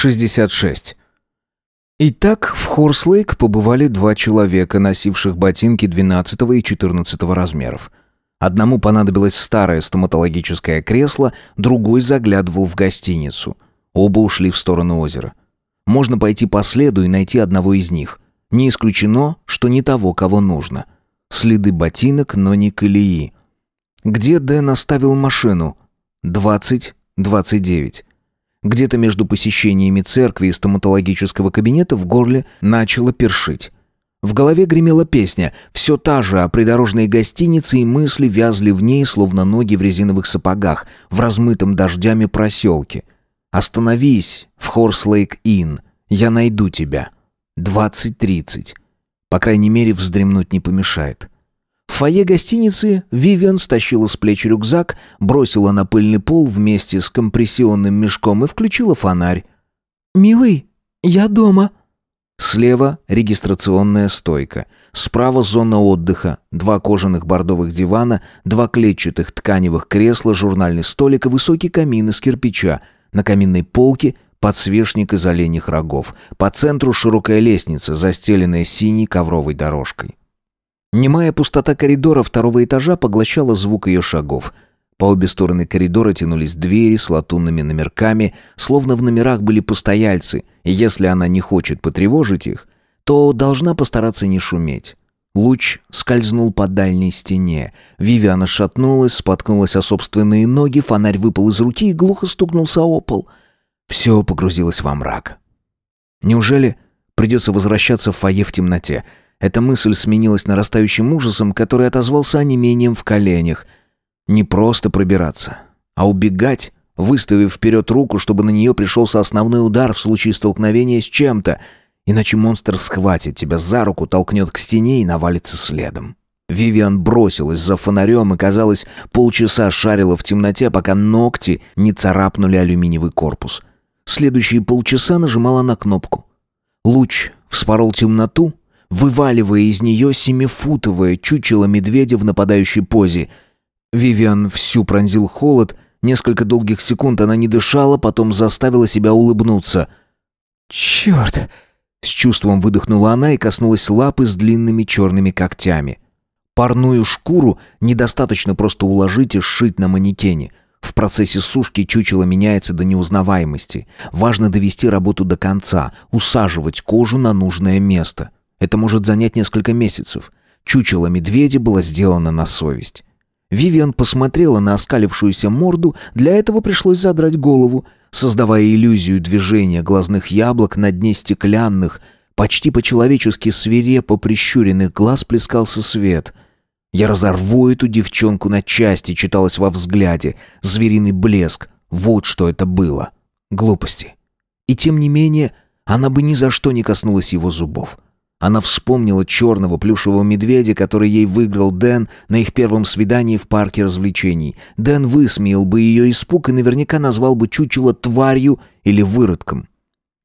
66. Итак, в Хорслейк побывали два человека, носивших ботинки 12 и 14 размеров. Одному понадобилось старое стоматологическое кресло, другой заглядывал в гостиницу. Оба ушли в сторону озера. Можно пойти по следу и найти одного из них. Не исключено, что не того, кого нужно. Следы ботинок, но не колеи. Где Дэн оставил машину? 20-29. Где-то между посещениями церкви и стоматологического кабинета в горле начало першить. В голове гремела песня, все та же о придорожной гостинице, и мысли вязли в ней, словно ноги в резиновых сапогах, в размытом дождями проселке. «Остановись в Хорслейк-Инн, я найду тебя. 20.30». По крайней мере, вздремнуть не помешает. Фойе гостиницы Вивиан стащила с плеч рюкзак, бросила на пыльный пол вместе с компрессионным мешком и включила фонарь. «Милый, я дома». Слева регистрационная стойка. Справа зона отдыха. Два кожаных бордовых дивана, два клетчатых тканевых кресла, журнальный столик и высокий камин из кирпича. На каминной полке подсвечник из оленьих рогов. По центру широкая лестница, застеленная синей ковровой дорожкой. Немая пустота коридора второго этажа поглощала звук ее шагов. По обе стороны коридора тянулись двери с латунными номерками, словно в номерах были постояльцы, и если она не хочет потревожить их, то должна постараться не шуметь. Луч скользнул по дальней стене. Вивиана шатнулась, споткнулась о собственные ноги, фонарь выпал из руки и глухо стукнулся о пол. Все погрузилось во мрак. Неужели придется возвращаться в фойе в темноте? Эта мысль сменилась нарастающим ужасом, который отозвался онемением в коленях. Не просто пробираться, а убегать, выставив вперед руку, чтобы на нее пришелся основной удар в случае столкновения с чем-то, иначе монстр схватит тебя за руку, толкнет к стене и навалится следом. Вивиан бросилась за фонарем и, казалось, полчаса шарила в темноте, пока ногти не царапнули алюминиевый корпус. Следующие полчаса нажимала на кнопку. Луч вспорол темноту, вываливая из нее семифутовое чучело медведя в нападающей позе. Вивиан всю пронзил холод, несколько долгих секунд она не дышала, потом заставила себя улыбнуться. «Черт!» С чувством выдохнула она и коснулась лапы с длинными черными когтями. Парную шкуру недостаточно просто уложить и сшить на манекене. В процессе сушки чучело меняется до неузнаваемости. Важно довести работу до конца, усаживать кожу на нужное место. Это может занять несколько месяцев. Чучело медведя было сделано на совесть. Вивиан посмотрела на оскалившуюся морду, для этого пришлось задрать голову, создавая иллюзию движения глазных яблок на дне стеклянных, почти по-человечески свирепо прищуренных глаз плескался свет. «Я разорву эту девчонку на части», читалось во взгляде, звериный блеск. Вот что это было. Глупости. И тем не менее, она бы ни за что не коснулась его зубов. Она вспомнила черного плюшевого медведя, который ей выиграл Дэн на их первом свидании в парке развлечений. Дэн высмеял бы ее испуг и наверняка назвал бы чучело тварью или выродком.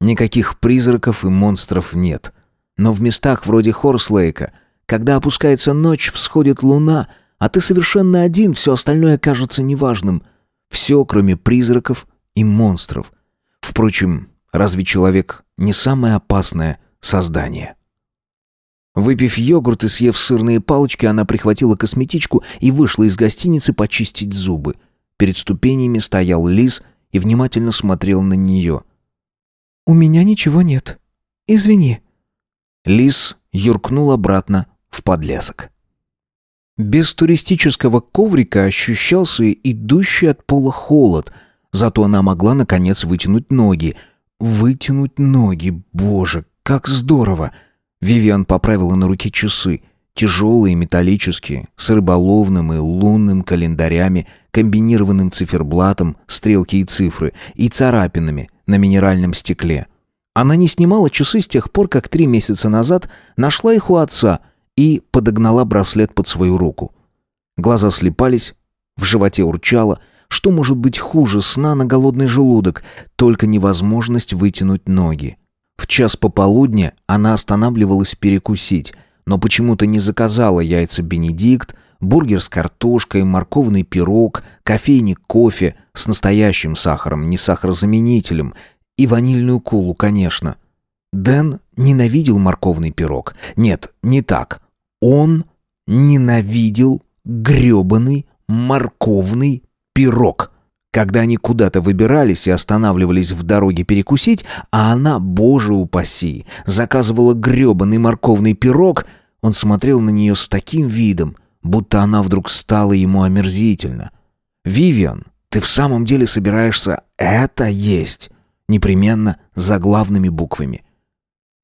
Никаких призраков и монстров нет. Но в местах вроде Хорслейка, когда опускается ночь, всходит луна, а ты совершенно один, все остальное кажется неважным. Все, кроме призраков и монстров. Впрочем, разве человек не самое опасное создание? Выпив йогурт и съев сырные палочки, она прихватила косметичку и вышла из гостиницы почистить зубы. Перед ступенями стоял лис и внимательно смотрел на нее. «У меня ничего нет. Извини». Лис юркнул обратно в подлесок. Без туристического коврика ощущался идущий от пола холод, зато она могла, наконец, вытянуть ноги. Вытянуть ноги, боже, как здорово! Вивиан поправила на руке часы, тяжелые, металлические, с рыболовным и лунным календарями, комбинированным циферблатом, стрелки и цифры, и царапинами на минеральном стекле. Она не снимала часы с тех пор, как три месяца назад нашла их у отца и подогнала браслет под свою руку. Глаза слепались, в животе урчало, что может быть хуже сна на голодный желудок, только невозможность вытянуть ноги. В час пополудня она останавливалась перекусить, но почему-то не заказала яйца «Бенедикт», бургер с картошкой, морковный пирог, кофейник кофе с настоящим сахаром, не сахарозаменителем, И ванильную кулу, конечно. Дэн ненавидел морковный пирог. Нет, не так. Он ненавидел грёбаный морковный пирог. Когда они куда-то выбирались и останавливались в дороге перекусить, а она, боже упаси, заказывала грёбаный морковный пирог, он смотрел на нее с таким видом, будто она вдруг стала ему омерзительно. «Вивиан, ты в самом деле собираешься это есть?» Непременно заглавными буквами.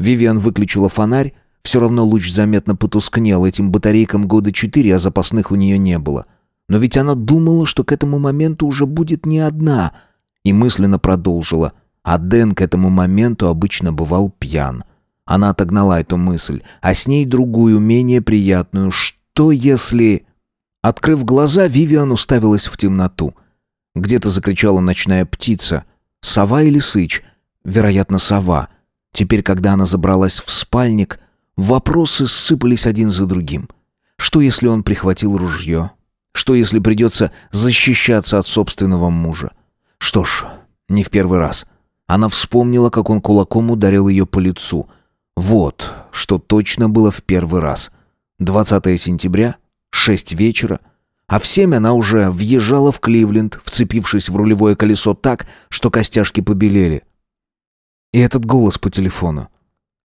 Вивиан выключила фонарь, все равно луч заметно потускнел, этим батарейкам года четыре, а запасных у нее не было. Но ведь она думала, что к этому моменту уже будет не одна, и мысленно продолжила. А Дэн к этому моменту обычно бывал пьян. Она отогнала эту мысль, а с ней другую, менее приятную. Что если... Открыв глаза, Вивиан уставилась в темноту. Где-то закричала ночная птица. Сова или сыч? Вероятно, сова. Теперь, когда она забралась в спальник, вопросы сыпались один за другим. Что, если он прихватил ружье? Что, если придется защищаться от собственного мужа? Что ж, не в первый раз. Она вспомнила, как он кулаком ударил ее по лицу. Вот, что точно было в первый раз. 20 сентября, Шесть вечера. А в семь она уже въезжала в Кливленд, вцепившись в рулевое колесо так, что костяшки побелели. И этот голос по телефону.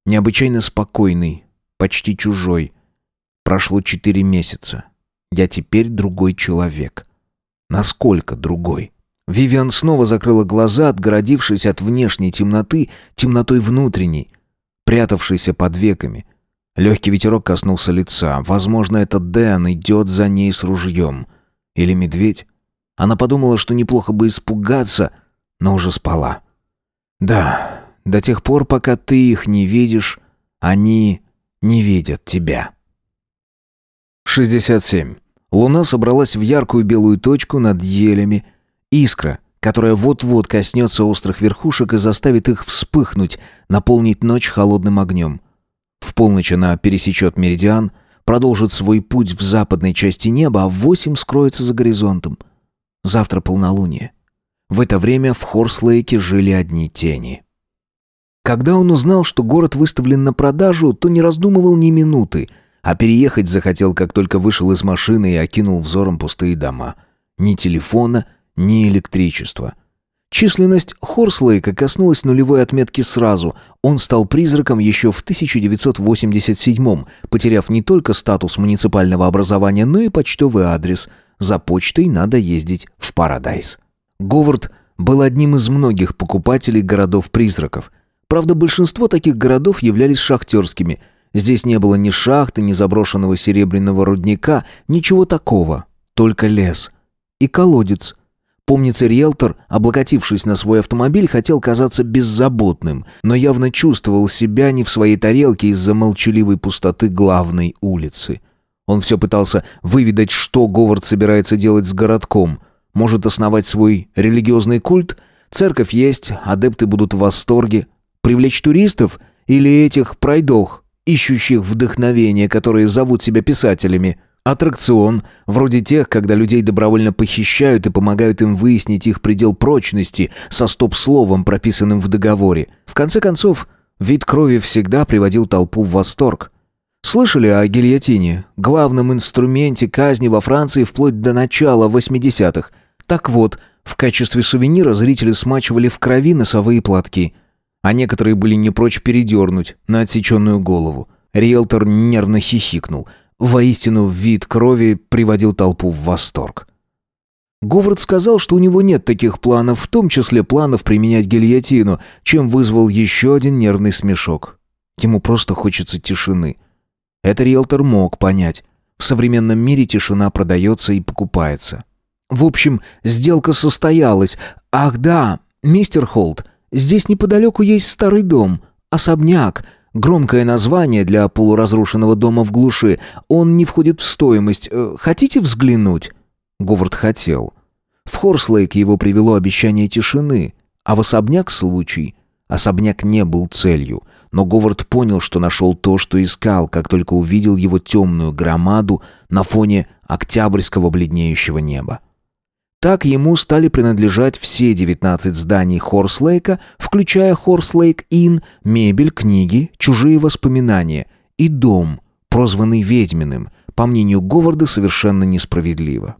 Необычайно спокойный, почти чужой. Прошло четыре месяца. Я теперь другой человек. Насколько другой? Вивиан снова закрыла глаза, отгородившись от внешней темноты, темнотой внутренней, прятавшейся под веками, Легкий ветерок коснулся лица. Возможно, это Дэн идет за ней с ружьем. Или медведь. Она подумала, что неплохо бы испугаться, но уже спала. Да, до тех пор, пока ты их не видишь, они не видят тебя. 67. Луна собралась в яркую белую точку над елями. Искра, которая вот-вот коснется острых верхушек и заставит их вспыхнуть, наполнить ночь холодным огнем. В полночь она пересечет меридиан, продолжит свой путь в западной части неба, а в восемь скроется за горизонтом. Завтра полнолуние. В это время в Хорслейке жили одни тени. Когда он узнал, что город выставлен на продажу, то не раздумывал ни минуты, а переехать захотел, как только вышел из машины и окинул взором пустые дома. Ни телефона, ни электричества — Численность Хорслейка коснулась нулевой отметки сразу. Он стал призраком еще в 1987-м, потеряв не только статус муниципального образования, но и почтовый адрес. За почтой надо ездить в Парадайз. Говард был одним из многих покупателей городов-призраков. Правда, большинство таких городов являлись шахтерскими. Здесь не было ни шахты, ни заброшенного серебряного рудника, ничего такого. Только лес. И колодец – Помнится, риэлтор, облокотившись на свой автомобиль, хотел казаться беззаботным, но явно чувствовал себя не в своей тарелке из-за молчаливой пустоты главной улицы. Он все пытался выведать, что Говард собирается делать с городком. Может основать свой религиозный культ? Церковь есть, адепты будут в восторге. Привлечь туристов? Или этих пройдох, ищущих вдохновение, которые зовут себя писателями? Аттракцион, вроде тех, когда людей добровольно похищают и помогают им выяснить их предел прочности со стоп-словом, прописанным в договоре. В конце концов, вид крови всегда приводил толпу в восторг. Слышали о гильотине, главном инструменте казни во Франции вплоть до начала 80-х? Так вот, в качестве сувенира зрители смачивали в крови носовые платки, а некоторые были не прочь передернуть на отсеченную голову. Риэлтор нервно хихикнул – Воистину, вид крови приводил толпу в восторг. Говард сказал, что у него нет таких планов, в том числе планов применять гильотину, чем вызвал еще один нервный смешок. Ему просто хочется тишины. Это риэлтор мог понять. В современном мире тишина продается и покупается. В общем, сделка состоялась. Ах да, мистер Холт, здесь неподалеку есть старый дом, особняк, Громкое название для полуразрушенного дома в глуши. Он не входит в стоимость. Э, хотите взглянуть?» Говард хотел. В Хорслейк его привело обещание тишины, а в особняк случай. Особняк не был целью, но Говард понял, что нашел то, что искал, как только увидел его темную громаду на фоне октябрьского бледнеющего неба. Так ему стали принадлежать все 19 зданий Хорслейка, включая Хорслейк Inn, мебель, книги, чужие воспоминания и дом, прозванный Ведьминым, по мнению Говарда, совершенно несправедливо.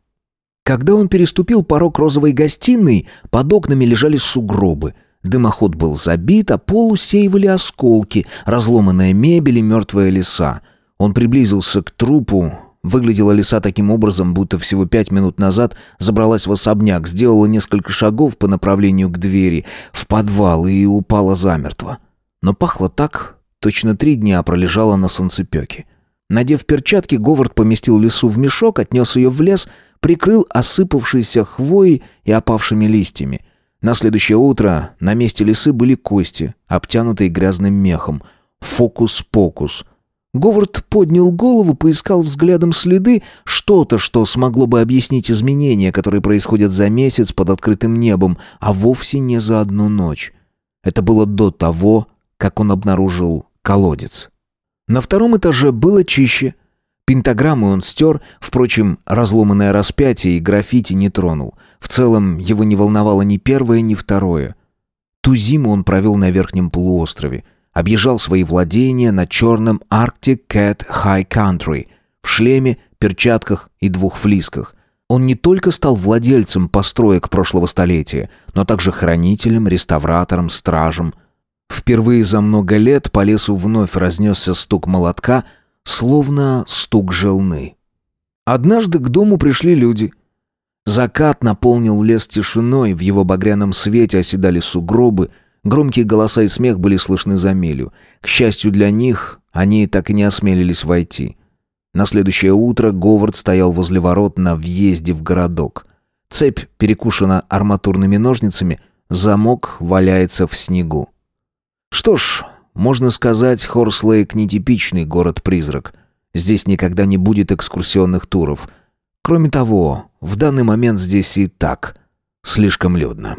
Когда он переступил порог розовой гостиной, под окнами лежали сугробы. Дымоход был забит, а пол усеивали осколки, разломанная мебель и мертвая леса. Он приблизился к трупу. Выглядела лиса таким образом, будто всего пять минут назад забралась в особняк, сделала несколько шагов по направлению к двери, в подвал и упала замертво. Но пахло так, точно три дня пролежала на солнцепеке. Надев перчатки, Говард поместил лису в мешок, отнес ее в лес, прикрыл осыпавшейся хвоей и опавшими листьями. На следующее утро на месте лисы были кости, обтянутые грязным мехом. Фокус-покус. Говард поднял голову, поискал взглядом следы, что-то, что смогло бы объяснить изменения, которые происходят за месяц под открытым небом, а вовсе не за одну ночь. Это было до того, как он обнаружил колодец. На втором этаже было чище. Пентаграмму он стер, впрочем, разломанное распятие и граффити не тронул. В целом, его не волновало ни первое, ни второе. Ту зиму он провел на верхнем полуострове. Объезжал свои владения на черном Arctic Cat High Country, в шлеме, перчатках и двух флисках. Он не только стал владельцем построек прошлого столетия, но также хранителем, реставратором, стражем – Впервые за много лет по лесу вновь разнесся стук молотка, словно стук желны. Однажды к дому пришли люди. Закат наполнил лес тишиной, в его багряном свете оседали сугробы, громкие голоса и смех были слышны за милю. К счастью для них, они так и не осмелились войти. На следующее утро Говард стоял возле ворот на въезде в городок. Цепь перекушена арматурными ножницами, замок валяется в снегу. Что ж, можно сказать, Хорслейк нетипичный город-призрак. Здесь никогда не будет экскурсионных туров. Кроме того, в данный момент здесь и так слишком людно.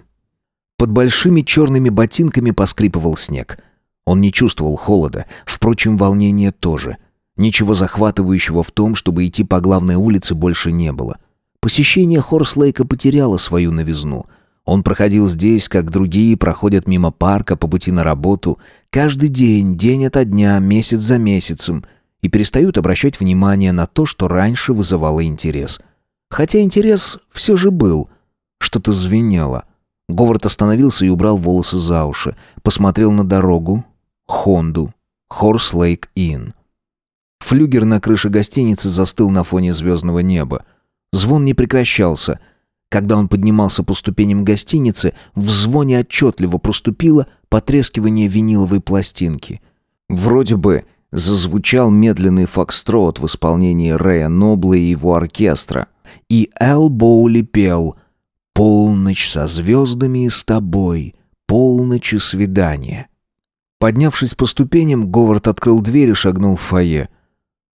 Под большими черными ботинками поскрипывал снег. Он не чувствовал холода, впрочем, волнения тоже. Ничего захватывающего в том, чтобы идти по главной улице, больше не было. Посещение Хорслейка потеряло свою новизну — он проходил здесь, как другие проходят мимо парка по пути на работу, каждый день, день ото дня, месяц за месяцем, и перестают обращать внимание на то, что раньше вызывало интерес. Хотя интерес все же был. Что-то звенело. Говард остановился и убрал волосы за уши. Посмотрел на дорогу, Хонду, Хорс Лейк Инн. Флюгер на крыше гостиницы застыл на фоне звездного неба. Звон не прекращался — когда он поднимался по ступеням гостиницы, в звоне отчетливо проступило потрескивание виниловой пластинки. Вроде бы зазвучал медленный фокстрот в исполнении Рэя Нобла и его оркестра. И Эл Боули пел «Полночь со звездами и с тобой, полночь и свидание». Поднявшись по ступеням, Говард открыл дверь и шагнул в фойе.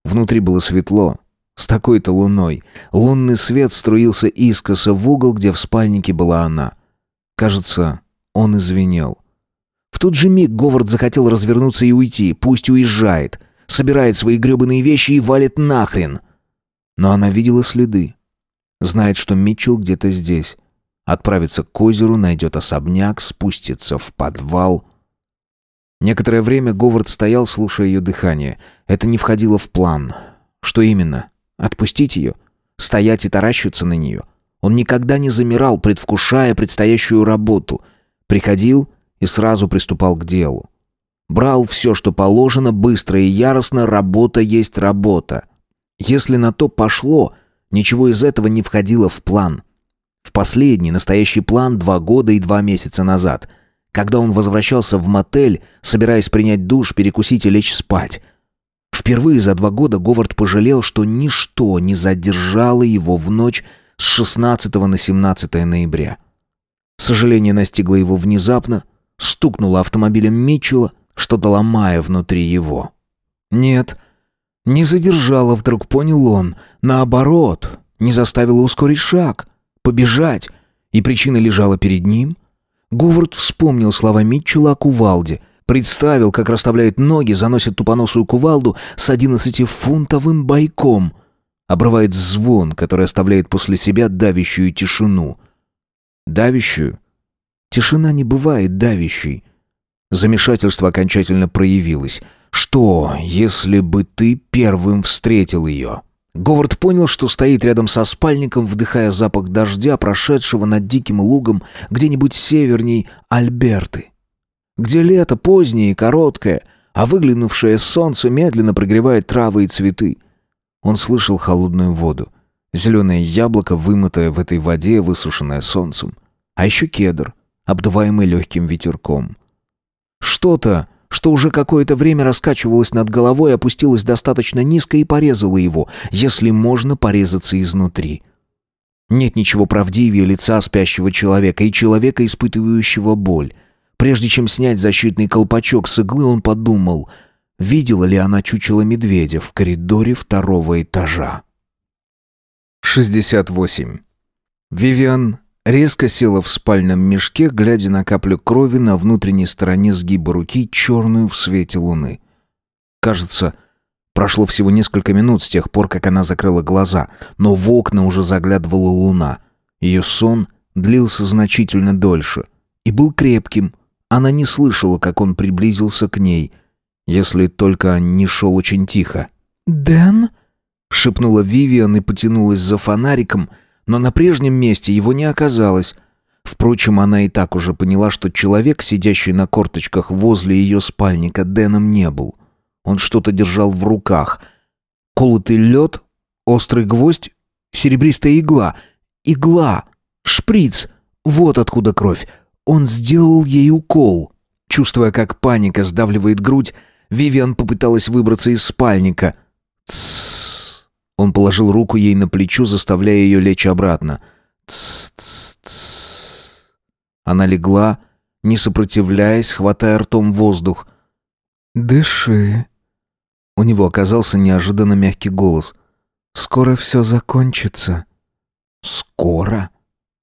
Внутри было светло, с такой-то луной. Лунный свет струился искоса в угол, где в спальнике была она. Кажется, он извинел. В тот же миг Говард захотел развернуться и уйти. Пусть уезжает. Собирает свои гребаные вещи и валит нахрен. Но она видела следы. Знает, что Митчелл где-то здесь. Отправится к озеру, найдет особняк, спустится в подвал. Некоторое время Говард стоял, слушая ее дыхание. Это не входило в план. Что именно? Отпустить ее? Стоять и таращиться на нее? Он никогда не замирал, предвкушая предстоящую работу. Приходил и сразу приступал к делу. Брал все, что положено, быстро и яростно, работа есть работа. Если на то пошло, ничего из этого не входило в план. В последний настоящий план два года и два месяца назад, когда он возвращался в мотель, собираясь принять душ, перекусить и лечь спать. Впервые за два года Говард пожалел, что ничто не задержало его в ночь с 16 на 17 ноября. Сожаление настигло его внезапно, стукнуло автомобилем Митчелла, что-то ломая внутри его. Нет, не задержало, вдруг понял он. Наоборот, не заставило ускорить шаг, побежать. И причина лежала перед ним. Говард вспомнил слова Митчелла о кувалде, Представил, как расставляет ноги, заносит тупоносую кувалду с одиннадцатифунтовым бойком. обрывает звон, который оставляет после себя давящую тишину. Давящую? Тишина не бывает давящей. Замешательство окончательно проявилось. Что, если бы ты первым встретил ее? Говард понял, что стоит рядом со спальником, вдыхая запах дождя, прошедшего над диким лугом где-нибудь северней Альберты. Где лето позднее и короткое, а выглянувшее солнце медленно прогревает травы и цветы. Он слышал холодную воду. Зеленое яблоко, вымытое в этой воде, высушенное солнцем. А еще кедр, обдуваемый легким ветерком. Что-то, что уже какое-то время раскачивалось над головой, опустилось достаточно низко и порезало его, если можно порезаться изнутри. Нет ничего правдивее лица спящего человека и человека, испытывающего боль. Прежде чем снять защитный колпачок с иглы, он подумал, видела ли она чучело медведя в коридоре второго этажа. 68. Вивиан Резко села в спальном мешке, глядя на каплю крови на внутренней стороне сгиба руки, черную в свете луны. Кажется, прошло всего несколько минут с тех пор, как она закрыла глаза, но в окна уже заглядывала луна. Ее сон длился значительно дольше и был крепким. Она не слышала, как он приблизился к ней, если только не шел очень тихо. «Дэн?» — шепнула Вивиан и потянулась за фонариком — но на прежнем месте его не оказалось. Впрочем, она и так уже поняла, что человек, сидящий на корточках возле ее спальника, Дэном не был. Он что-то держал в руках. Колотый лед, острый гвоздь, серебристая игла. Игла! Шприц! Вот откуда кровь. Он сделал ей укол. Чувствуя, как паника сдавливает грудь, Вивиан попыталась выбраться из спальника. Тссс. Он положил руку ей на плечо, заставляя ее лечь обратно. Тс-тс-тс. Она легла, не сопротивляясь, хватая ртом воздух. «Дыши». У него оказался неожиданно мягкий голос. «Скоро все закончится». «Скоро?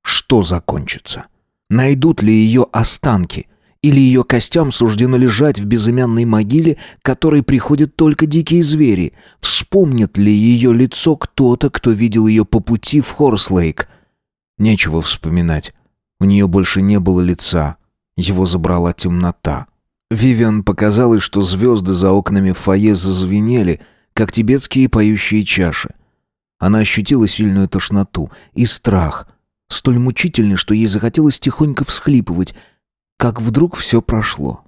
Что закончится? Найдут ли ее останки?» Или ее костям суждено лежать в безымянной могиле, к которой приходят только дикие звери? Вспомнит ли ее лицо кто-то, кто видел ее по пути в Хорслейк? Нечего вспоминать. У нее больше не было лица. Его забрала темнота. Вивиан показалось, что звезды за окнами фойе зазвенели, как тибетские поющие чаши. Она ощутила сильную тошноту и страх, столь мучительный, что ей захотелось тихонько всхлипывать — как вдруг все прошло.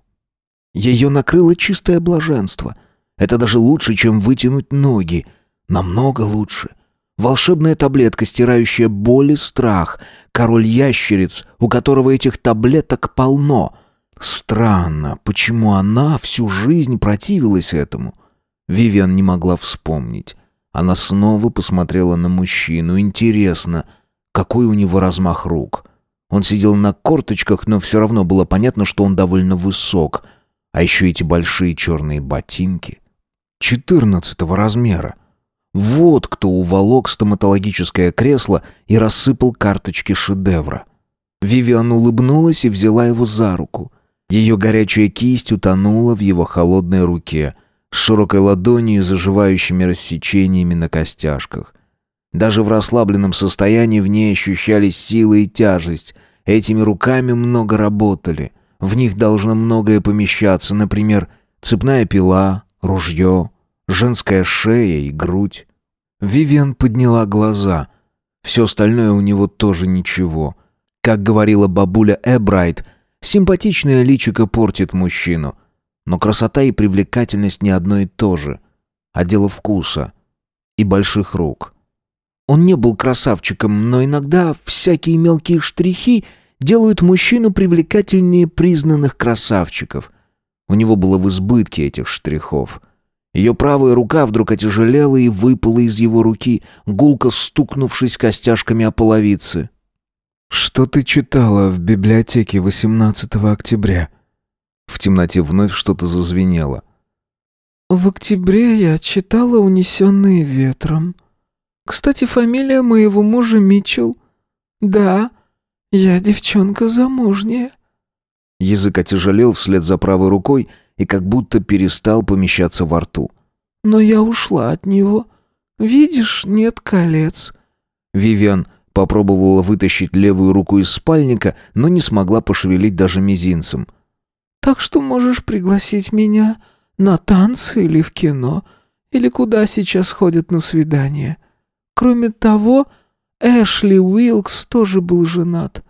Ее накрыло чистое блаженство. Это даже лучше, чем вытянуть ноги. Намного лучше. Волшебная таблетка, стирающая боль и страх. Король ящериц, у которого этих таблеток полно. Странно, почему она всю жизнь противилась этому. Вивиан не могла вспомнить. Она снова посмотрела на мужчину. Интересно, какой у него размах рук. Он сидел на корточках, но все равно было понятно, что он довольно высок. А еще эти большие черные ботинки. Четырнадцатого размера. Вот кто уволок стоматологическое кресло и рассыпал карточки шедевра. Вивиан улыбнулась и взяла его за руку. Ее горячая кисть утонула в его холодной руке, с широкой ладонью и заживающими рассечениями на костяшках. Даже в расслабленном состоянии в ней ощущались сила и тяжесть. Этими руками много работали. В них должно многое помещаться, например, цепная пила, ружье, женская шея и грудь. Вивиан подняла глаза. Все остальное у него тоже ничего. Как говорила бабуля Эбрайт, симпатичное личико портит мужчину. Но красота и привлекательность не одно и то же. А дело вкуса и больших рук. Он не был красавчиком, но иногда всякие мелкие штрихи делают мужчину привлекательнее признанных красавчиков. У него было в избытке этих штрихов. Ее правая рука вдруг отяжелела и выпала из его руки, гулко стукнувшись костяшками о половицы. «Что ты читала в библиотеке 18 октября?» В темноте вновь что-то зазвенело. «В октябре я читала «Унесенные ветром», кстати, фамилия моего мужа Митчелл. Да, я девчонка замужняя». Язык отяжелел вслед за правой рукой и как будто перестал помещаться во рту. «Но я ушла от него. «Видишь, нет колец». Вивиан попробовала вытащить левую руку из спальника, но не смогла пошевелить даже мизинцем. «Так что можешь пригласить меня на танцы или в кино, или куда сейчас ходят на свидание. Кроме того, Эшли Уилкс тоже был женат,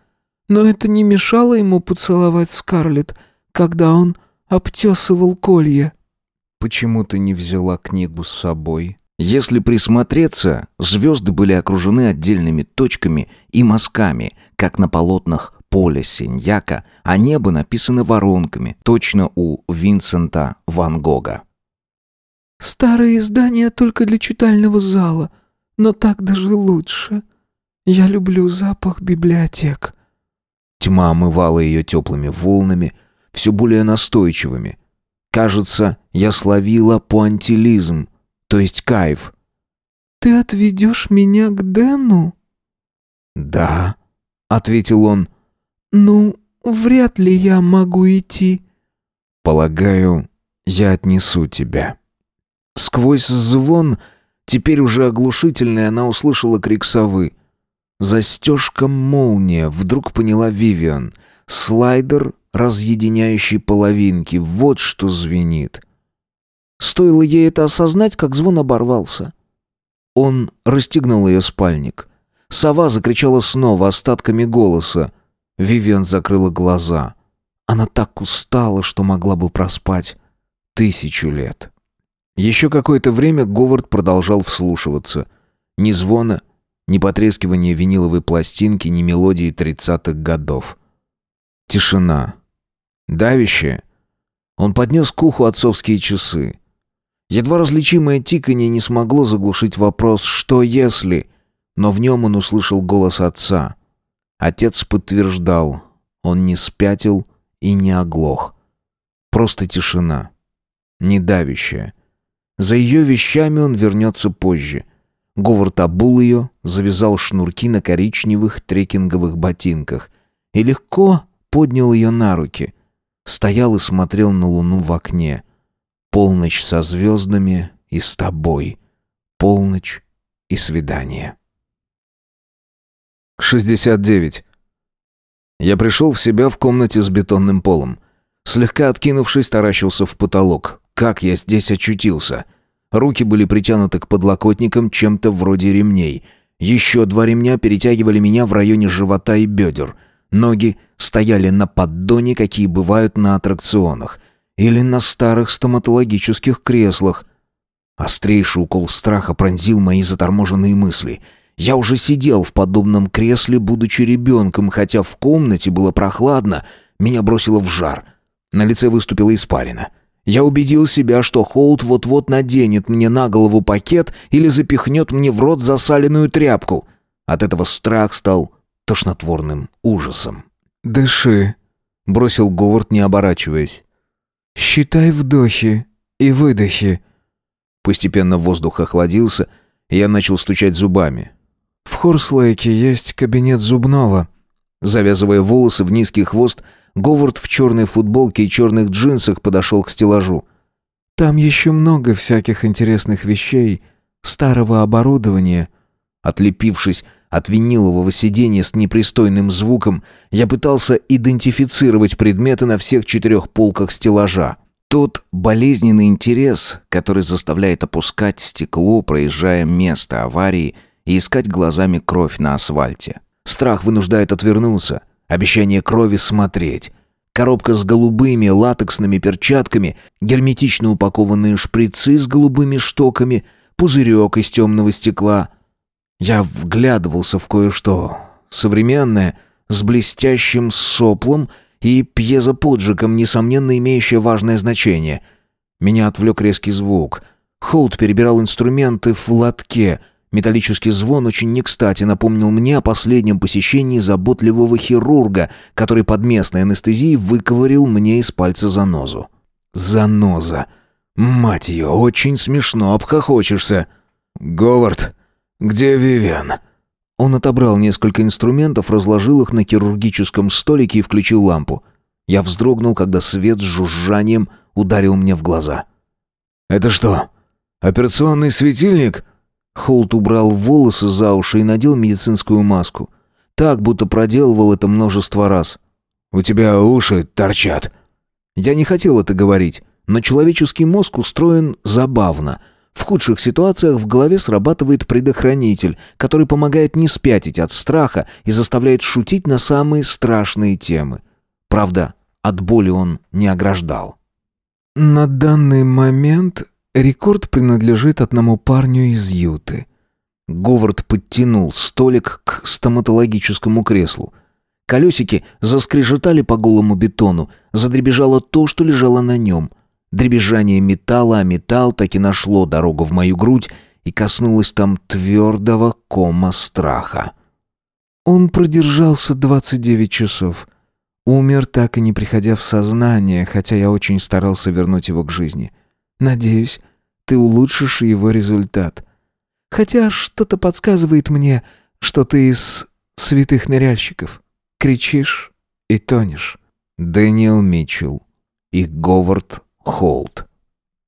но это не мешало ему поцеловать Скарлетт, когда он обтесывал колье». «Почему ты не взяла книгу с собой?» Если присмотреться, звезды были окружены отдельными точками и мазками, как на полотнах поля Синьяка, а небо написано воронками, точно у Винсента Ван Гога. «Старые издания только для читального зала, но так даже лучше. Я люблю запах библиотек». Тьма омывала ее теплыми волнами, все более настойчивыми. Кажется, я словила пуантилизм, то есть кайф. «Ты отведешь меня к Дэну?» «Да», — ответил он. «Ну, вряд ли я могу идти». «Полагаю, я отнесу тебя». Сквозь звон, теперь уже оглушительный, она услышала крик совы. Застежка молния, вдруг поняла Вивиан. Слайдер, разъединяющий половинки, вот что звенит. Стоило ей это осознать, как звон оборвался. Он расстегнул ее спальник. Сова закричала снова остатками голоса. Вивиан закрыла глаза. Она так устала, что могла бы проспать тысячу лет. Еще какое-то время Говард продолжал вслушиваться. Ни звона, ни потрескивания виниловой пластинки, ни мелодии тридцатых годов. Тишина. Давящая. Он поднес к уху отцовские часы. Едва различимое тиканье не смогло заглушить вопрос «что если?», но в нем он услышал голос отца. Отец подтверждал, он не спятил и не оглох. Просто тишина, не давящая. За ее вещами он вернется позже. Говард обул ее, завязал шнурки на коричневых трекинговых ботинках и легко поднял ее на руки. Стоял и смотрел на луну в окне — Полночь со звездами и с тобой. Полночь и свидание. 69. Я пришел в себя в комнате с бетонным полом. Слегка откинувшись, таращился в потолок. Как я здесь очутился? Руки были притянуты к подлокотникам чем-то вроде ремней. Еще два ремня перетягивали меня в районе живота и бедер. Ноги стояли на поддоне, какие бывают на аттракционах. Или на старых стоматологических креслах. Острейший укол страха пронзил мои заторможенные мысли. Я уже сидел в подобном кресле, будучи ребенком, хотя в комнате было прохладно, меня бросило в жар. На лице выступила испарина. Я убедил себя, что Холт вот-вот наденет мне на голову пакет или запихнет мне в рот засаленную тряпку. От этого страх стал тошнотворным ужасом. «Дыши», — бросил Говард, не оборачиваясь. «Считай вдохи и выдохи». Постепенно воздух охладился, и я начал стучать зубами. «В Хорслейке есть кабинет зубного». Завязывая волосы в низкий хвост, Говард в черной футболке и черных джинсах подошел к стеллажу. «Там еще много всяких интересных вещей, старого оборудования». Отлепившись от винилового сиденья с непристойным звуком я пытался идентифицировать предметы на всех четырех полках стеллажа. Тот болезненный интерес, который заставляет опускать стекло, проезжая место аварии, и искать глазами кровь на асфальте. Страх вынуждает отвернуться, обещание крови смотреть. Коробка с голубыми латексными перчатками, герметично упакованные шприцы с голубыми штоками, пузырек из темного стекла — я вглядывался в кое-что современное, с блестящим соплом и пьезоподжигом, несомненно имеющее важное значение. Меня отвлек резкий звук. Холд перебирал инструменты в лотке. Металлический звон очень не кстати напомнил мне о последнем посещении заботливого хирурга, который под местной анестезией выковырил мне из пальца занозу. Заноза. Мать ее, очень смешно, обхохочешься. «Говард, «Где Вивиан?» Он отобрал несколько инструментов, разложил их на хирургическом столике и включил лампу. Я вздрогнул, когда свет с жужжанием ударил мне в глаза. «Это что, операционный светильник?» Холт убрал волосы за уши и надел медицинскую маску. Так, будто проделывал это множество раз. «У тебя уши торчат». Я не хотел это говорить, но человеческий мозг устроен забавно. В худших ситуациях в голове срабатывает предохранитель, который помогает не спятить от страха и заставляет шутить на самые страшные темы. Правда, от боли он не ограждал. На данный момент рекорд принадлежит одному парню из Юты. Говард подтянул столик к стоматологическому креслу. Колесики заскрежетали по голому бетону, задребежало то, что лежало на нем. Дребезжание металла, а металл таки нашло дорогу в мою грудь и коснулось там твердого кома страха. Он продержался 29 часов. Умер, так и не приходя в сознание, хотя я очень старался вернуть его к жизни. Надеюсь, ты улучшишь его результат. Хотя что-то подсказывает мне, что ты из святых ныряльщиков. Кричишь и тонешь. Дэниел Митчелл и Говард Холт.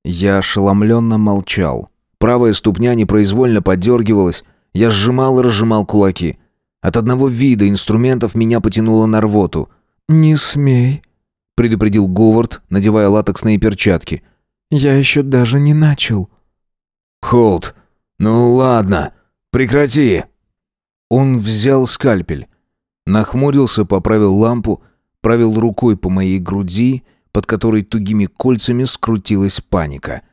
Я ошеломленно молчал. Правая ступня непроизвольно подергивалась. Я сжимал и разжимал кулаки. От одного вида инструментов меня потянуло на рвоту — «Не смей», — предупредил Говард, надевая латексные перчатки. «Я еще даже не начал». «Холд, ну ладно, прекрати». Он взял скальпель, нахмурился, поправил лампу, провел рукой по моей груди, под которой тугими кольцами скрутилась паника.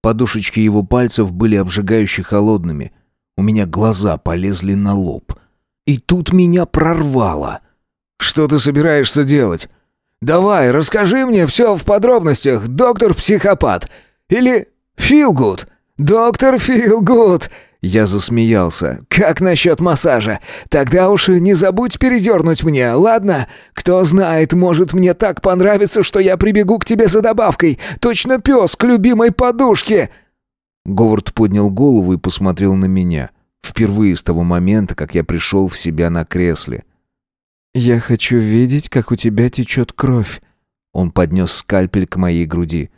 Подушечки его пальцев были обжигающе холодными. У меня глаза полезли на лоб. И тут меня прорвало — «Что ты собираешься делать? Давай, расскажи мне все в подробностях, доктор-психопат. Или Филгуд. Доктор Филгуд!» Я засмеялся. «Как насчет массажа? Тогда уж не забудь передернуть мне, ладно? Кто знает, может мне так понравится, что я прибегу к тебе за добавкой. Точно пес к любимой подушке!» Говард поднял голову и посмотрел на меня. Впервые с того момента, как я пришел в себя на кресле. «Я хочу видеть, как у тебя течет кровь». Он поднес скальпель к моей груди.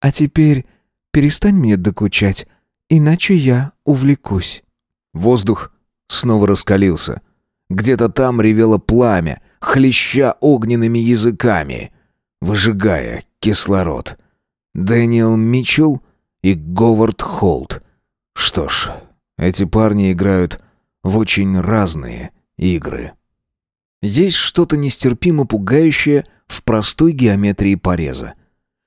«А теперь перестань мне докучать, иначе я увлекусь». Воздух снова раскалился. Где-то там ревело пламя, хлеща огненными языками, выжигая кислород. Дэниел Митчелл и Говард Холт. Что ж, эти парни играют в очень разные игры. Есть что-то нестерпимо пугающее в простой геометрии пореза.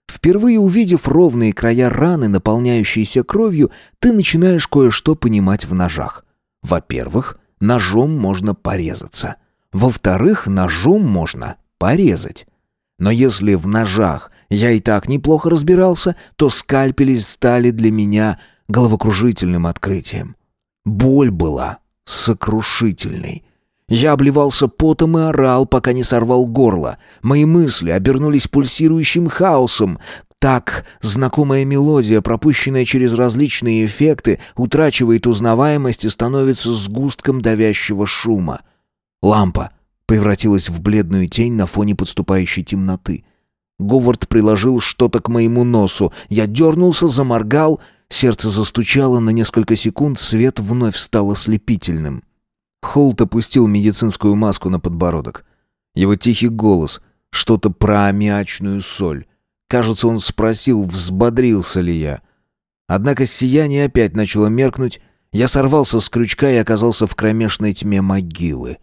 Впервые увидев ровные края раны, наполняющиеся кровью, ты начинаешь кое-что понимать в ножах. Во-первых, ножом можно порезаться. Во-вторых, ножом можно порезать. Но если в ножах я и так неплохо разбирался, то скальпели стали для меня головокружительным открытием. Боль была сокрушительной. Я обливался потом и орал, пока не сорвал горло. Мои мысли обернулись пульсирующим хаосом. Так знакомая мелодия, пропущенная через различные эффекты, утрачивает узнаваемость и становится сгустком давящего шума. Лампа превратилась в бледную тень на фоне подступающей темноты. Говард приложил что-то к моему носу. Я дернулся, заморгал, сердце застучало на несколько секунд, свет вновь стал ослепительным. Холт опустил медицинскую маску на подбородок. Его тихий голос, что-то про аммиачную соль. Кажется, он спросил, взбодрился ли я. Однако сияние опять начало меркнуть, я сорвался с крючка и оказался в кромешной тьме могилы.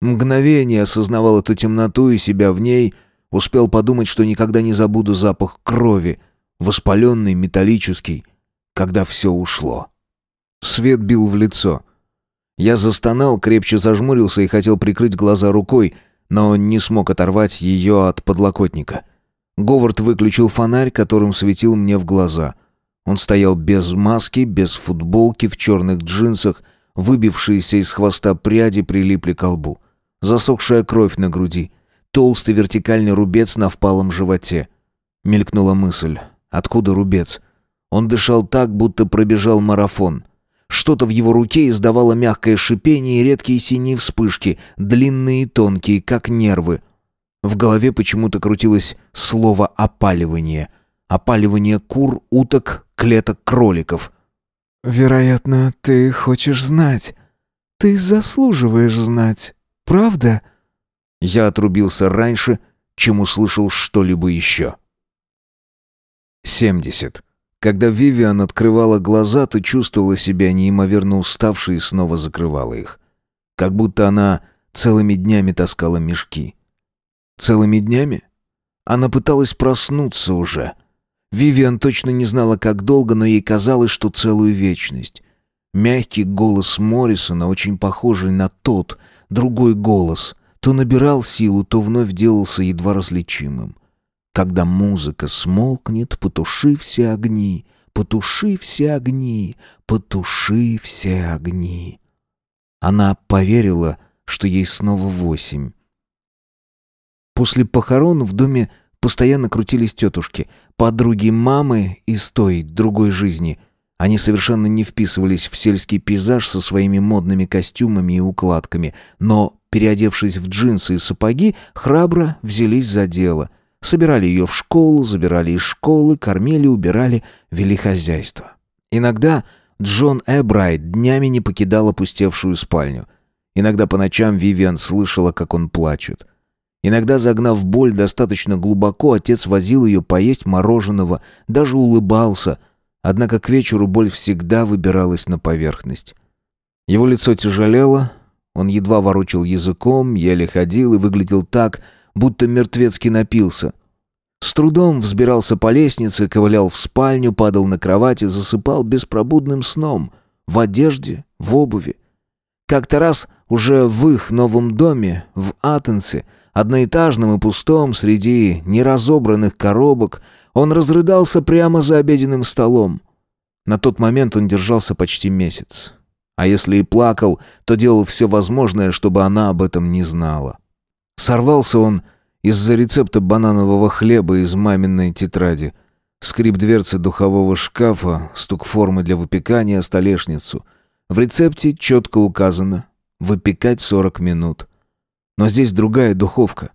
Мгновение осознавал эту темноту и себя в ней, успел подумать, что никогда не забуду запах крови, воспаленный, металлический, когда все ушло. Свет бил в лицо — я застонал, крепче зажмурился и хотел прикрыть глаза рукой, но не смог оторвать ее от подлокотника. Говард выключил фонарь, которым светил мне в глаза. Он стоял без маски, без футболки, в черных джинсах, выбившиеся из хвоста пряди прилипли к лбу. Засохшая кровь на груди, толстый вертикальный рубец на впалом животе. Мелькнула мысль. Откуда рубец? Он дышал так, будто пробежал марафон — что-то в его руке издавало мягкое шипение и редкие синие вспышки, длинные и тонкие, как нервы. В голове почему-то крутилось слово «опаливание». Опаливание кур, уток, клеток, кроликов. «Вероятно, ты хочешь знать. Ты заслуживаешь знать, правда?» Я отрубился раньше, чем услышал что-либо еще. 70. Когда Вивиан открывала глаза, то чувствовала себя неимоверно уставшей и снова закрывала их. Как будто она целыми днями таскала мешки. Целыми днями? Она пыталась проснуться уже. Вивиан точно не знала, как долго, но ей казалось, что целую вечность. Мягкий голос Моррисона, очень похожий на тот, другой голос, то набирал силу, то вновь делался едва различимым. Когда музыка смолкнет, потуши все огни, потуши все огни, потуши все огни. Она поверила, что ей снова восемь. После похорон в доме постоянно крутились тетушки, подруги мамы из той, другой жизни. Они совершенно не вписывались в сельский пейзаж со своими модными костюмами и укладками, но, переодевшись в джинсы и сапоги, храбро взялись за дело. Собирали ее в школу, забирали из школы, кормили, убирали, вели хозяйство. Иногда Джон Эбрайт днями не покидал опустевшую спальню. Иногда по ночам Вивиан слышала, как он плачет. Иногда, загнав боль достаточно глубоко, отец возил ее поесть мороженого, даже улыбался. Однако к вечеру боль всегда выбиралась на поверхность. Его лицо тяжелело, он едва ворочил языком, еле ходил и выглядел так, будто мертвецки напился. С трудом взбирался по лестнице, ковылял в спальню, падал на кровать и засыпал беспробудным сном. В одежде, в обуви. Как-то раз уже в их новом доме, в Атенсе, одноэтажном и пустом, среди неразобранных коробок, он разрыдался прямо за обеденным столом. На тот момент он держался почти месяц. А если и плакал, то делал все возможное, чтобы она об этом не знала. Сорвался он из-за рецепта бананового хлеба из маминой тетради. Скрип дверцы духового шкафа, стук формы для выпекания, столешницу. В рецепте четко указано «выпекать 40 минут». Но здесь другая духовка.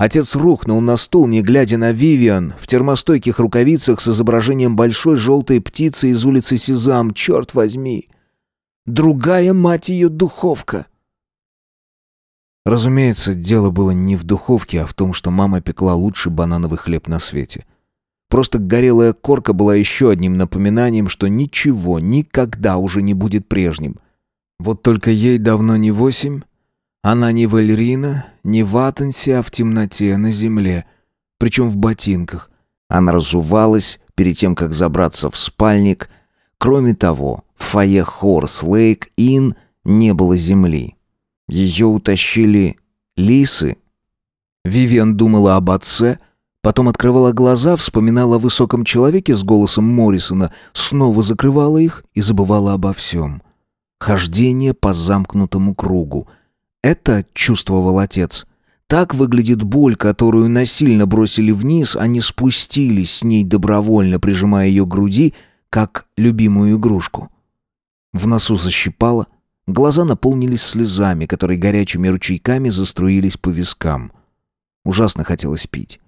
Отец рухнул на стул, не глядя на Вивиан, в термостойких рукавицах с изображением большой желтой птицы из улицы Сезам, черт возьми. Другая, мать ее, духовка. Разумеется, дело было не в духовке, а в том, что мама пекла лучший банановый хлеб на свете. Просто горелая корка была еще одним напоминанием, что ничего никогда уже не будет прежним. Вот только ей давно не восемь, она не в Эльрина, не в Атенсе, а в темноте на земле, причем в ботинках. Она разувалась перед тем, как забраться в спальник. Кроме того, в фойе Хорс Лейк Ин не было земли. Ее утащили лисы. Вивиан думала об отце, потом открывала глаза, вспоминала о высоком человеке с голосом Моррисона, снова закрывала их и забывала обо всем. Хождение по замкнутому кругу — это чувствовал отец. Так выглядит боль, которую насильно бросили вниз, а не спустились с ней добровольно, прижимая ее к груди, как любимую игрушку. В носу защипало, глаза наполнились слезами, которые горячими ручейками заструились по вискам. Ужасно хотелось пить.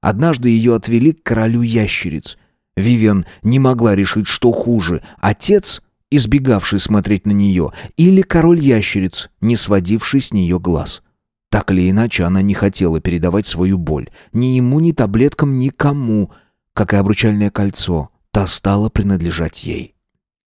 Однажды ее отвели к королю ящериц. Вивиан не могла решить, что хуже — отец избегавший смотреть на нее, или король ящериц, не сводивший с нее глаз. Так или иначе, она не хотела передавать свою боль. Ни ему, ни таблеткам, никому. Как и обручальное кольцо, та стала принадлежать ей.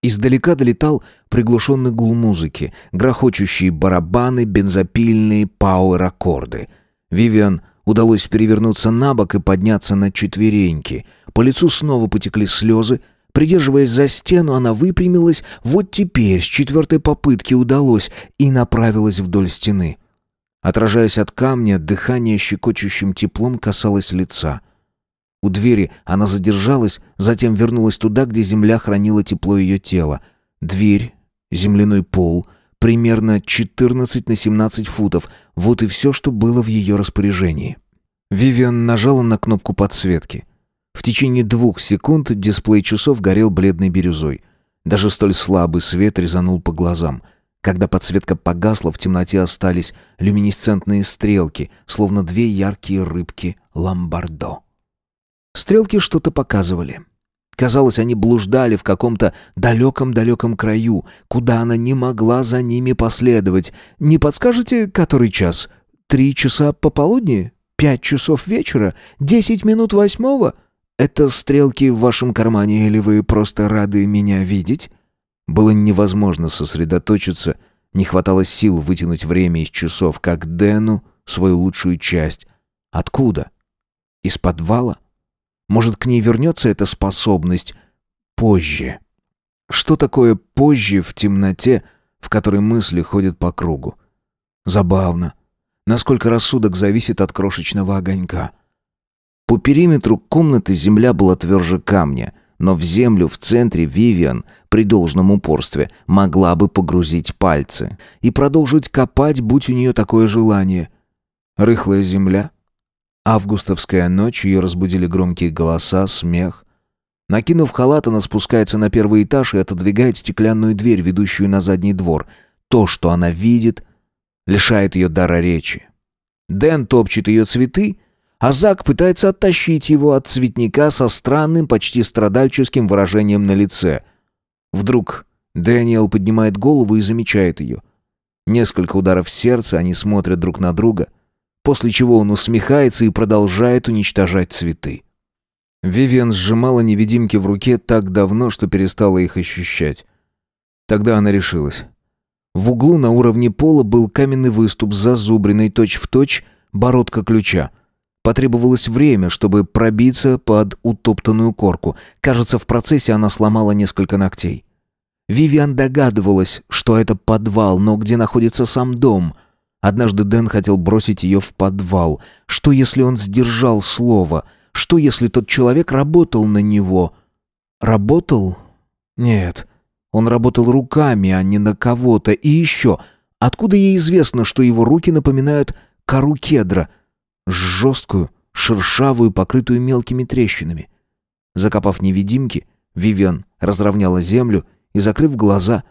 Издалека долетал приглушенный гул музыки, грохочущие барабаны, бензопильные пауэр-аккорды. Вивиан удалось перевернуться на бок и подняться на четвереньки. По лицу снова потекли слезы, Придерживаясь за стену, она выпрямилась. Вот теперь, с четвертой попытки удалось, и направилась вдоль стены. Отражаясь от камня, дыхание щекочущим теплом касалось лица. У двери она задержалась, затем вернулась туда, где земля хранила тепло ее тела. Дверь, земляной пол, примерно 14 на 17 футов. Вот и все, что было в ее распоряжении. Вивиан нажала на кнопку подсветки. В течение двух секунд дисплей часов горел бледной бирюзой. Даже столь слабый свет резанул по глазам. Когда подсветка погасла, в темноте остались люминесцентные стрелки, словно две яркие рыбки ламбардо. Стрелки что-то показывали. Казалось, они блуждали в каком-то далеком-далеком краю, куда она не могла за ними последовать. Не подскажете, который час? Три часа пополудни? Пять часов вечера? Десять минут восьмого? Это стрелки в вашем кармане или вы просто рады меня видеть? Было невозможно сосредоточиться, не хватало сил вытянуть время из часов, как Дэну свою лучшую часть. Откуда? Из подвала? Может, к ней вернется эта способность позже? Что такое позже в темноте, в которой мысли ходят по кругу? Забавно. Насколько рассудок зависит от крошечного огонька. По периметру комнаты земля была тверже камня, но в землю в центре Вивиан при должном упорстве могла бы погрузить пальцы и продолжить копать, будь у нее такое желание. Рыхлая земля, Августовская ночь, ее разбудили громкие голоса, смех. Накинув халат, она спускается на первый этаж и отодвигает стеклянную дверь, ведущую на задний двор. То, что она видит, лишает ее дара речи. Дэн топчет ее цветы, а Зак пытается оттащить его от цветника со странным, почти страдальческим выражением на лице. Вдруг Дэниел поднимает голову и замечает ее. Несколько ударов сердца, они смотрят друг на друга — после чего он усмехается и продолжает уничтожать цветы. Вивиан сжимала невидимки в руке так давно, что перестала их ощущать. Тогда она решилась. В углу на уровне пола был каменный выступ с зазубренной точь-в-точь бородка ключа. Потребовалось время, чтобы пробиться под утоптанную корку. Кажется, в процессе она сломала несколько ногтей. Вивиан догадывалась, что это подвал, но где находится сам дом — Однажды Дэн хотел бросить ее в подвал. Что, если он сдержал слово? Что, если тот человек работал на него? Работал? Нет. Он работал руками, а не на кого-то. И еще, откуда ей известно, что его руки напоминают кору кедра? Жесткую, шершавую, покрытую мелкими трещинами. Закопав невидимки, Вивиан разровняла землю и, закрыв глаза,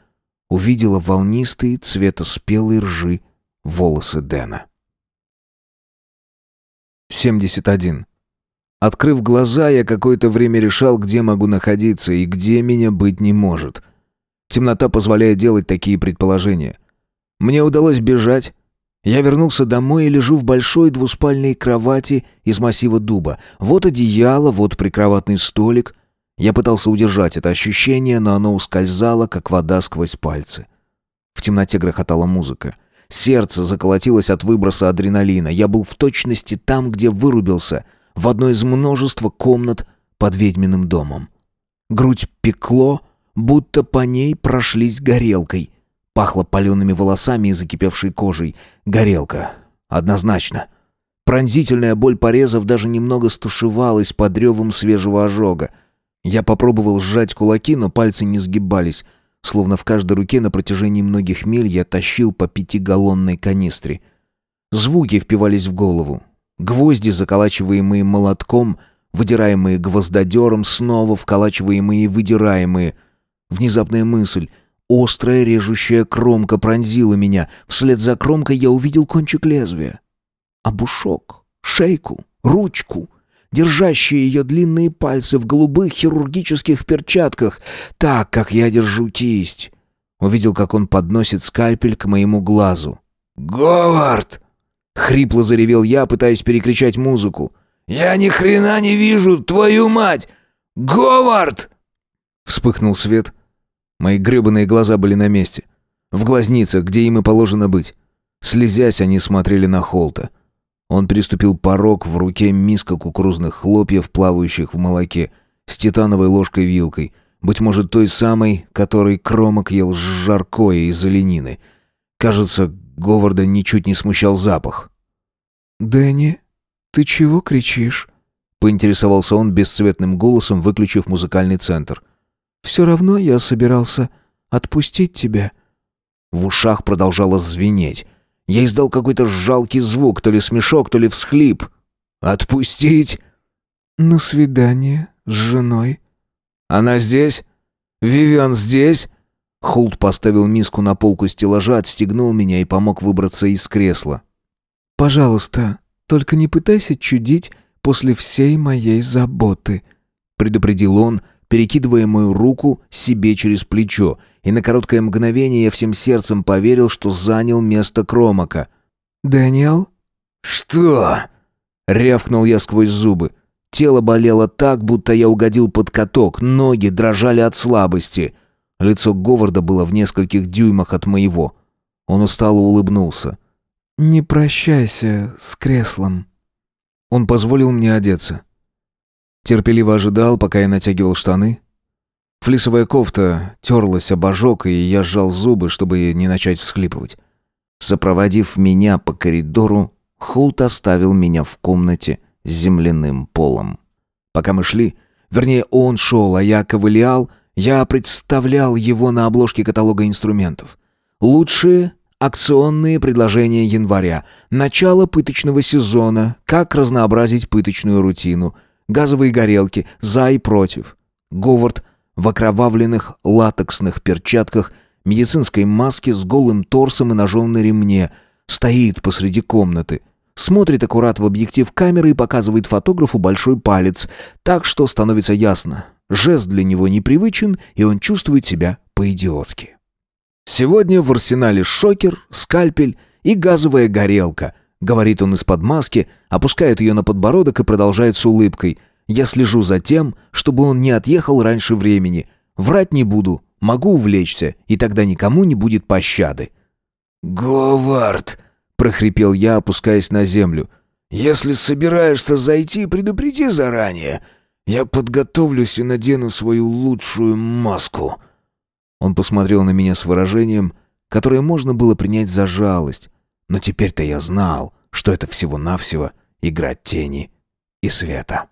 увидела волнистые цвета спелой ржи волосы Дэна. 71. Открыв глаза, я какое-то время решал, где могу находиться и где меня быть не может. Темнота позволяет делать такие предположения. Мне удалось бежать. Я вернулся домой и лежу в большой двуспальной кровати из массива дуба. Вот одеяло, вот прикроватный столик. Я пытался удержать это ощущение, но оно ускользало, как вода сквозь пальцы. В темноте грохотала музыка. Сердце заколотилось от выброса адреналина. Я был в точности там, где вырубился, в одной из множества комнат под ведьминым домом. Грудь пекло, будто по ней прошлись горелкой. Пахло палеными волосами и закипевшей кожей. Горелка. Однозначно. Пронзительная боль порезов даже немного стушевалась под ревом свежего ожога. Я попробовал сжать кулаки, но пальцы не сгибались — Словно в каждой руке на протяжении многих миль я тащил по пятигаллонной канистре. Звуки впивались в голову. Гвозди, заколачиваемые молотком, выдираемые гвоздодером, снова вколачиваемые и выдираемые. Внезапная мысль. Острая режущая кромка пронзила меня. Вслед за кромкой я увидел кончик лезвия. Обушок, шейку, ручку — держащие ее длинные пальцы в голубых хирургических перчатках, так, как я держу кисть. Увидел, как он подносит скальпель к моему глазу. «Говард!» — хрипло заревел я, пытаясь перекричать музыку. «Я ни хрена не вижу, твою мать! Говард!» Вспыхнул свет. Мои гребаные глаза были на месте. В глазницах, где им и положено быть. Слезясь, они смотрели на Холта. Он переступил порог, в руке миска кукурузных хлопьев, плавающих в молоке, с титановой ложкой-вилкой, быть может, той самой, которой Кромок ел с жаркое из оленины. Кажется, Говарда ничуть не смущал запах. «Дэнни, ты чего кричишь?» — поинтересовался он бесцветным голосом, выключив музыкальный центр. «Все равно я собирался отпустить тебя». В ушах продолжало звенеть. Я издал какой-то жалкий звук, то ли смешок, то ли всхлип. «Отпустить?» «На свидание с женой». «Она здесь? Вивиан здесь?» Хулт поставил миску на полку стеллажа, отстегнул меня и помог выбраться из кресла. «Пожалуйста, только не пытайся чудить после всей моей заботы», — предупредил он, перекидывая мою руку себе через плечо, и на короткое мгновение я всем сердцем поверил, что занял место Кромака. «Дэниел?» «Что?» — рявкнул я сквозь зубы. Тело болело так, будто я угодил под каток, ноги дрожали от слабости. Лицо Говарда было в нескольких дюймах от моего. Он устало улыбнулся. «Не прощайся с креслом». Он позволил мне одеться. Терпеливо ожидал, пока я натягивал штаны. Флисовая кофта терлась об ожог, и я сжал зубы, чтобы не начать всхлипывать. Сопроводив меня по коридору, Холт оставил меня в комнате с земляным полом. Пока мы шли, вернее, он шел, а я ковылял, я представлял его на обложке каталога инструментов. Лучшие акционные предложения января, начало пыточного сезона, как разнообразить пыточную рутину — газовые горелки, за и против. Говард в окровавленных латексных перчатках, медицинской маске с голым торсом и ножом на ремне, стоит посреди комнаты, смотрит аккурат в объектив камеры и показывает фотографу большой палец, так что становится ясно. Жест для него непривычен, и он чувствует себя по-идиотски. Сегодня в арсенале шокер, скальпель и газовая горелка — Говорит он из-под маски, опускает ее на подбородок и продолжает с улыбкой. Я слежу за тем, чтобы он не отъехал раньше времени. Врать не буду, могу увлечься, и тогда никому не будет пощады. «Говард!» — прохрипел я, опускаясь на землю. «Если собираешься зайти, предупреди заранее. Я подготовлюсь и надену свою лучшую маску». Он посмотрел на меня с выражением, которое можно было принять за жалость, но теперь-то я знал, что это всего-навсего игра тени и света.